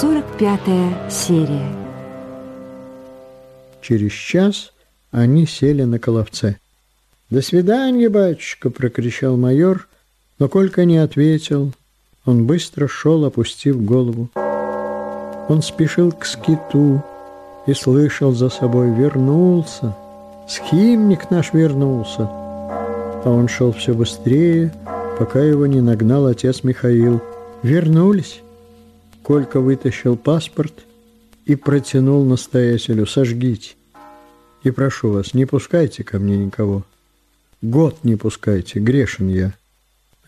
45 серия. Через час они сели на коловце. «До свидания, батюшка!» — прокричал майор, но Колька не ответил. Он быстро шел, опустив голову. Он спешил к скиту и слышал за собой «Вернулся! Схимник наш вернулся!» А он шел все быстрее, пока его не нагнал отец Михаил. «Вернулись!» Колька вытащил паспорт и протянул настоятелю «Сожгите!» «И прошу вас, не пускайте ко мне никого!» Год не пускайте, грешен я.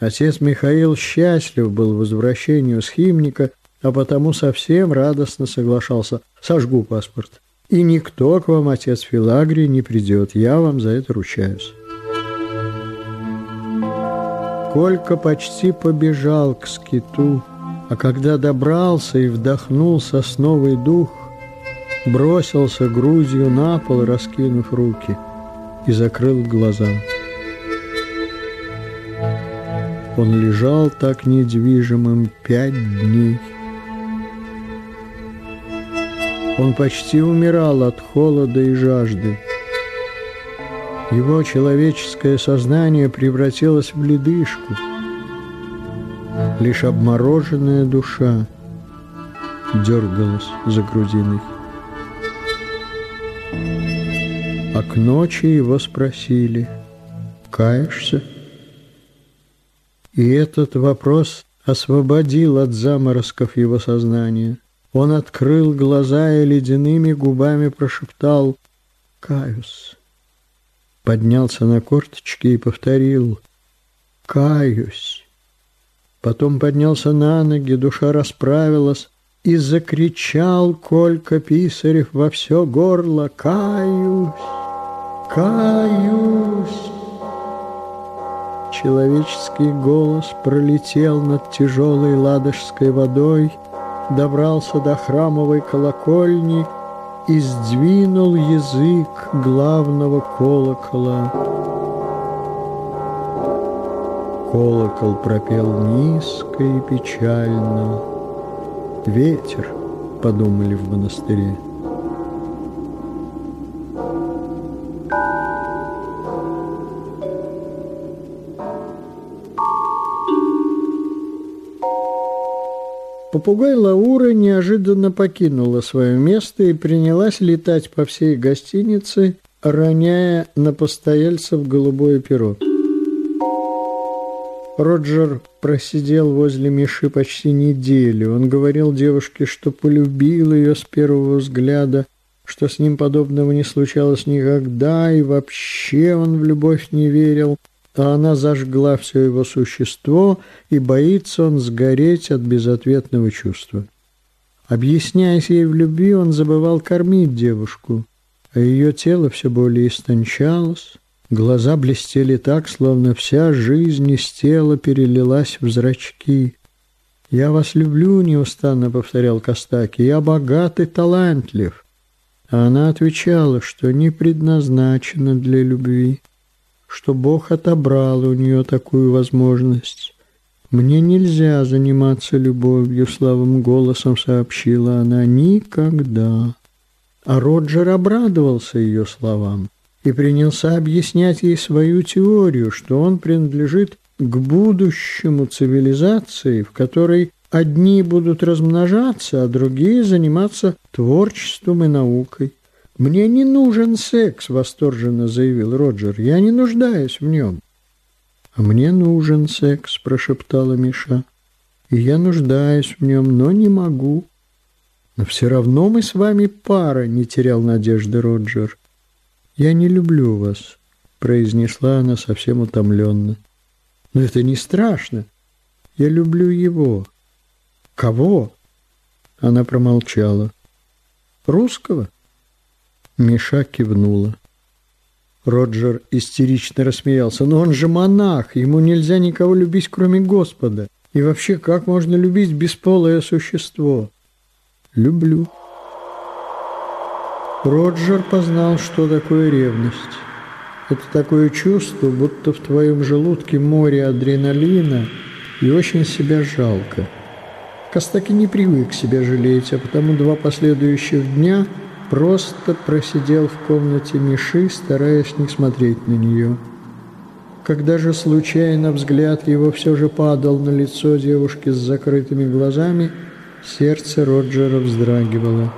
Отец Михаил счастлив был возвращению схимника, а потому совсем радостно соглашался. Сожгу паспорт. И никто к вам, отец Филагрий, не придет. Я вам за это ручаюсь. Колька почти побежал к скиту, а когда добрался и вдохнул сосновый дух, бросился грудью на пол, раскинув руки, и закрыл глаза. Он лежал так недвижимым пять дней. Он почти умирал от холода и жажды. Его человеческое сознание превратилось в ледышку. Лишь обмороженная душа дергалась за грудиной. А к ночи его спросили, «Каешься?» И этот вопрос освободил от заморозков его сознания. Он открыл глаза и ледяными губами прошептал «Каюсь». Поднялся на корточки и повторил «Каюсь». Потом поднялся на ноги, душа расправилась, и закричал Колька Писарев во все горло «Каюсь! Каюсь!» Человеческий голос пролетел над тяжелой ладожской водой, добрался до храмовой колокольни и сдвинул язык главного колокола. Колокол пропел низко и печально. «Ветер», — подумали в монастыре. Попугай Лаура неожиданно покинула свое место и принялась летать по всей гостинице, роняя на постояльцев голубое перо. Роджер просидел возле Миши почти неделю. Он говорил девушке, что полюбил ее с первого взгляда, что с ним подобного не случалось никогда, и вообще он в любовь не верил – а она зажгла все его существо, и боится он сгореть от безответного чувства. Объясняясь ей в любви, он забывал кормить девушку, а ее тело все более истончалось, глаза блестели так, словно вся жизнь из тела перелилась в зрачки. «Я вас люблю», — неустанно повторял Костаки, — «я богат и талантлив». А она отвечала, что не предназначена для любви что Бог отобрал у нее такую возможность. «Мне нельзя заниматься любовью», — слабым голосом сообщила она, — «никогда». А Роджер обрадовался ее словам и принялся объяснять ей свою теорию, что он принадлежит к будущему цивилизации, в которой одни будут размножаться, а другие заниматься творчеством и наукой. «Мне не нужен секс», — восторженно заявил Роджер. «Я не нуждаюсь в нем». «А мне нужен секс», — прошептала Миша. «И я нуждаюсь в нем, но не могу». «Но все равно мы с вами пара», — не терял надежды Роджер. «Я не люблю вас», — произнесла она совсем утомленно. «Но это не страшно. Я люблю его». «Кого?» Она промолчала. «Русского?» Миша кивнула. Роджер истерично рассмеялся. «Но он же монах, ему нельзя никого любить, кроме Господа. И вообще, как можно любить бесполое существо?» «Люблю». Роджер познал, что такое ревность. Это такое чувство, будто в твоем желудке море адреналина и очень себя жалко. Костаки не привык себя жалеть, а потому два последующих дня просто просидел в комнате Миши, стараясь не смотреть на нее. Когда же случайно взгляд его все же падал на лицо девушки с закрытыми глазами, сердце Роджера вздрагивало.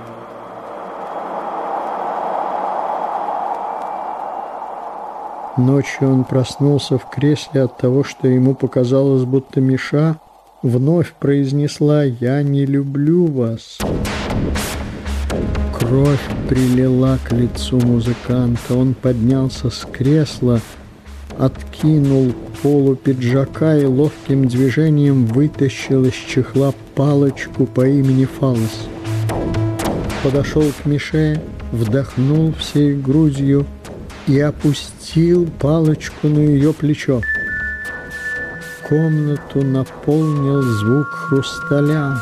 Ночью он проснулся в кресле от того, что ему показалось, будто Миша вновь произнесла «Я не люблю вас». Кровь прилила к лицу музыканта. Он поднялся с кресла, откинул полу пиджака и ловким движением вытащил из чехла палочку по имени Фалос. Подошел к Мише, вдохнул всей грудью и опустил палочку на ее плечо. Комнату наполнил звук хрусталя.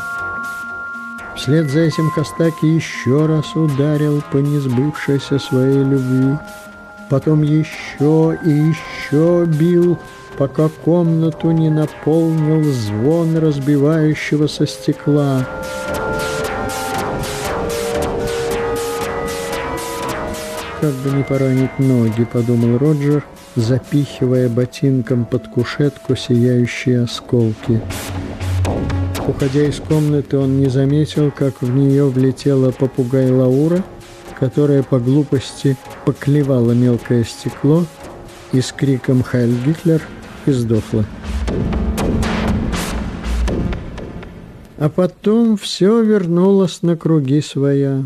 Вслед за этим Костаки еще раз ударил по несбывшейся своей любви. Потом еще и еще бил, пока комнату не наполнил звон разбивающегося стекла. «Как бы не поранить ноги», — подумал Роджер, запихивая ботинком под кушетку сияющие осколки. Уходя из комнаты, он не заметил, как в нее влетела попугай Лаура, которая по глупости поклевала мелкое стекло и с криком «Хайль Гитлер!» и сдохла. А потом все вернулось на круги своя.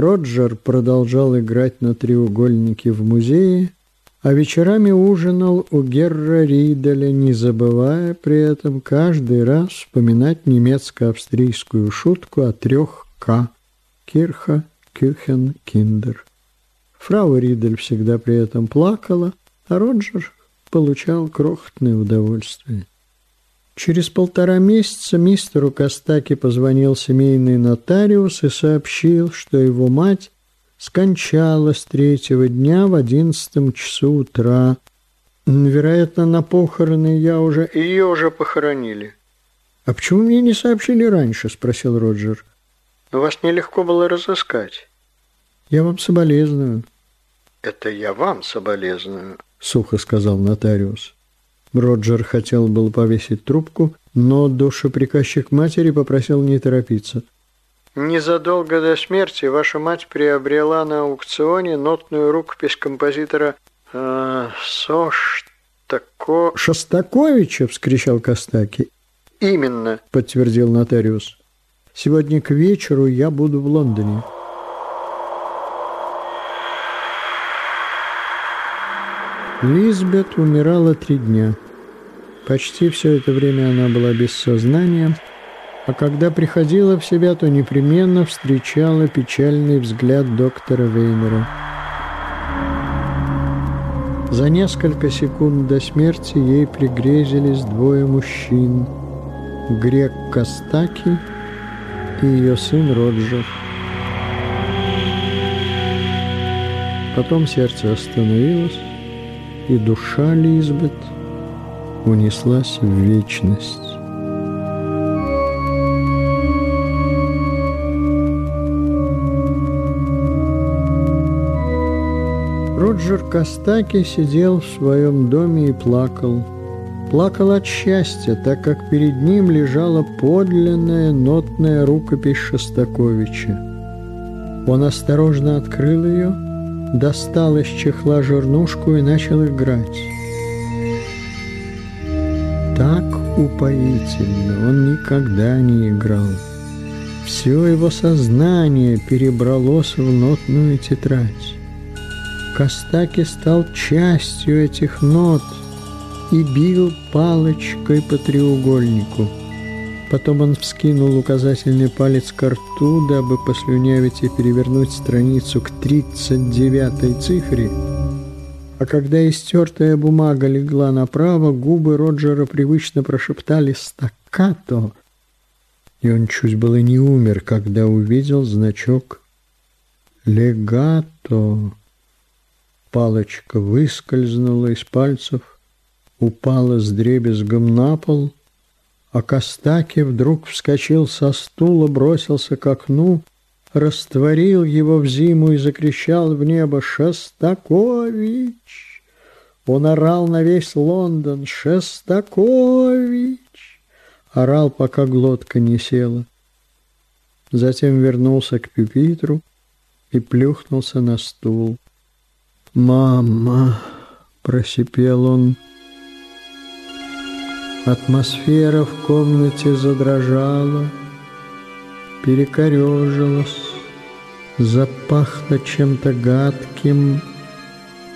Роджер продолжал играть на треугольнике в музее, а вечерами ужинал у Герра Риделя, не забывая при этом каждый раз вспоминать немецко-австрийскую шутку о трех «К» – Кирха, Кюхен, Киндер. Фрау Ридель всегда при этом плакала, а Роджер получал крохотное удовольствие. Через полтора месяца мистеру Костаки позвонил семейный нотариус и сообщил, что его мать скончалась третьего дня в одиннадцатом часу утра. Вероятно, на похороны я уже... Ее уже похоронили. «А почему мне не сообщили раньше?» – спросил Роджер. «Вас нелегко было разыскать». «Я вам соболезную». «Это я вам соболезную», – сухо сказал нотариус. Роджер хотел был повесить трубку, но душеприказчик матери попросил не торопиться. Незадолго до смерти ваша мать приобрела на аукционе нотную рукопись композитора э, Соштако... «Шостаковича!» — вскричал Костаки. «Именно!» — подтвердил нотариус. «Сегодня к вечеру я буду в Лондоне». Лизбет умирала три дня. Почти все это время она была без сознания, а когда приходила в себя, то непременно встречала печальный взгляд доктора Вейнера. За несколько секунд до смерти ей пригрезились двое мужчин – грек Костаки и ее сын Роджер. Потом сердце остановилось, и душа Лизбет унеслась в вечность. Роджер Костаки сидел в своем доме и плакал. Плакал от счастья, так как перед ним лежала подлинная нотная рукопись Шостаковича. Он осторожно открыл ее – достал из чехла жернушку и начал играть. Так упоительно он никогда не играл. Все его сознание перебралось в нотную тетрадь. Костаки стал частью этих нот и бил палочкой по треугольнику – Потом он вскинул указательный палец к рту, дабы послюнявить и перевернуть страницу к тридцать девятой цифре. А когда истертая бумага легла направо, губы Роджера привычно прошептали «стаккато», и он чуть было не умер, когда увидел значок «легато». Палочка выскользнула из пальцев, упала с дребезгом на пол — А Костаки вдруг вскочил со стула, бросился к окну, растворил его в зиму и закричал в небо «Шестакович!». Он орал на весь Лондон «Шестакович!». Орал, пока глотка не села. Затем вернулся к пюпитру и плюхнулся на стул. «Мама!» – просипел он. Атмосфера в комнате задрожала, перекорежилась, запахло чем-то гадким.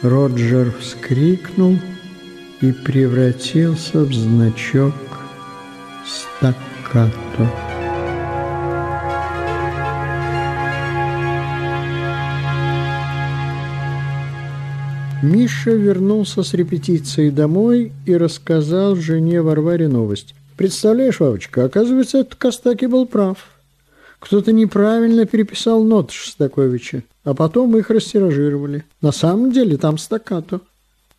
Роджер вскрикнул и превратился в значок стаккато. Миша вернулся с репетиции домой и рассказал жене Варваре новость. «Представляешь, Вавочка, оказывается, этот Костаки был прав. Кто-то неправильно переписал ноты Шостаковича, а потом их растиражировали. На самом деле там стаккато».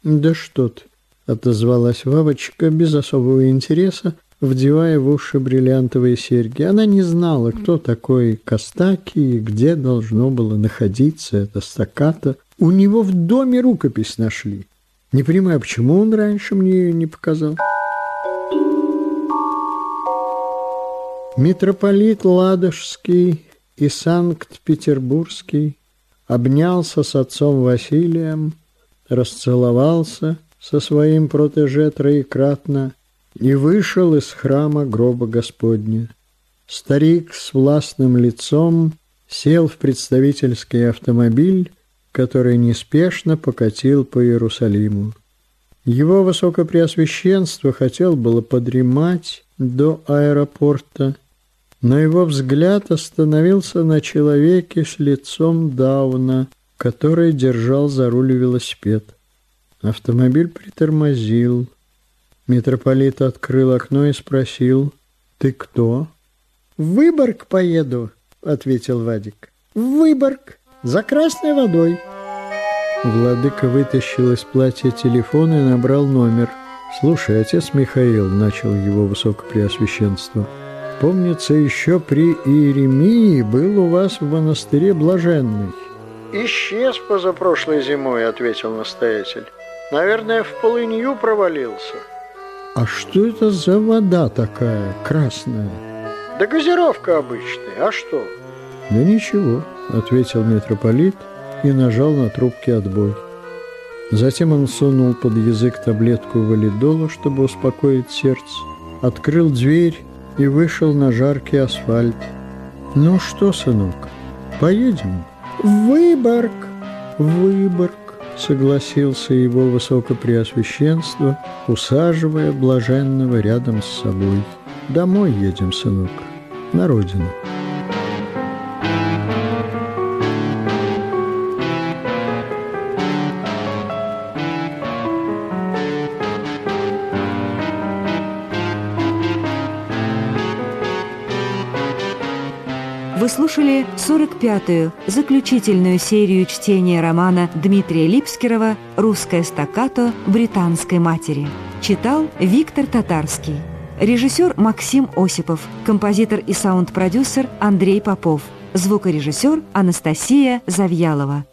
«Да что ты!» – отозвалась Вавочка без особого интереса, вдевая в уши бриллиантовые серьги. Она не знала, кто такой Костаки и где должно было находиться это стаккато, у него в доме рукопись нашли. Не понимаю, почему он раньше мне ее не показал. Митрополит Ладожский и Санкт-Петербургский обнялся с отцом Василием, расцеловался со своим протеже троекратно и вышел из храма гроба Господня. Старик с властным лицом сел в представительский автомобиль который неспешно покатил по Иерусалиму. Его Высокопреосвященство хотел было подремать до аэропорта, но его взгляд остановился на человеке с лицом Дауна, который держал за руль велосипед. Автомобиль притормозил. Митрополит открыл окно и спросил, «Ты кто?» «В Выборг поеду», — ответил Вадик. «В Выборг» за красной водой». Владыка вытащил из платья телефон и набрал номер. «Слушай, отец Михаил», — начал его высокопреосвященство, «помнится, еще при Иеремии был у вас в монастыре блаженный». «Исчез позапрошлой зимой», — ответил настоятель. «Наверное, в полынью провалился». «А что это за вода такая красная?» «Да газировка обычная, а что?» «Да ничего», — ответил митрополит и нажал на трубке отбой. Затем он сунул под язык таблетку валидола, чтобы успокоить сердце, открыл дверь и вышел на жаркий асфальт. «Ну что, сынок, поедем?» «В Выборг!» «В Выборг!» — согласился его высокопреосвященство, усаживая блаженного рядом с собой. «Домой едем, сынок, на родину». Вы слушали 45-ю, заключительную серию чтения романа Дмитрия Липскирова «Русская стаккато британской матери». Читал Виктор Татарский. Режиссер Максим Осипов, композитор и саунд-продюсер Андрей Попов, звукорежиссер Анастасия Завьялова.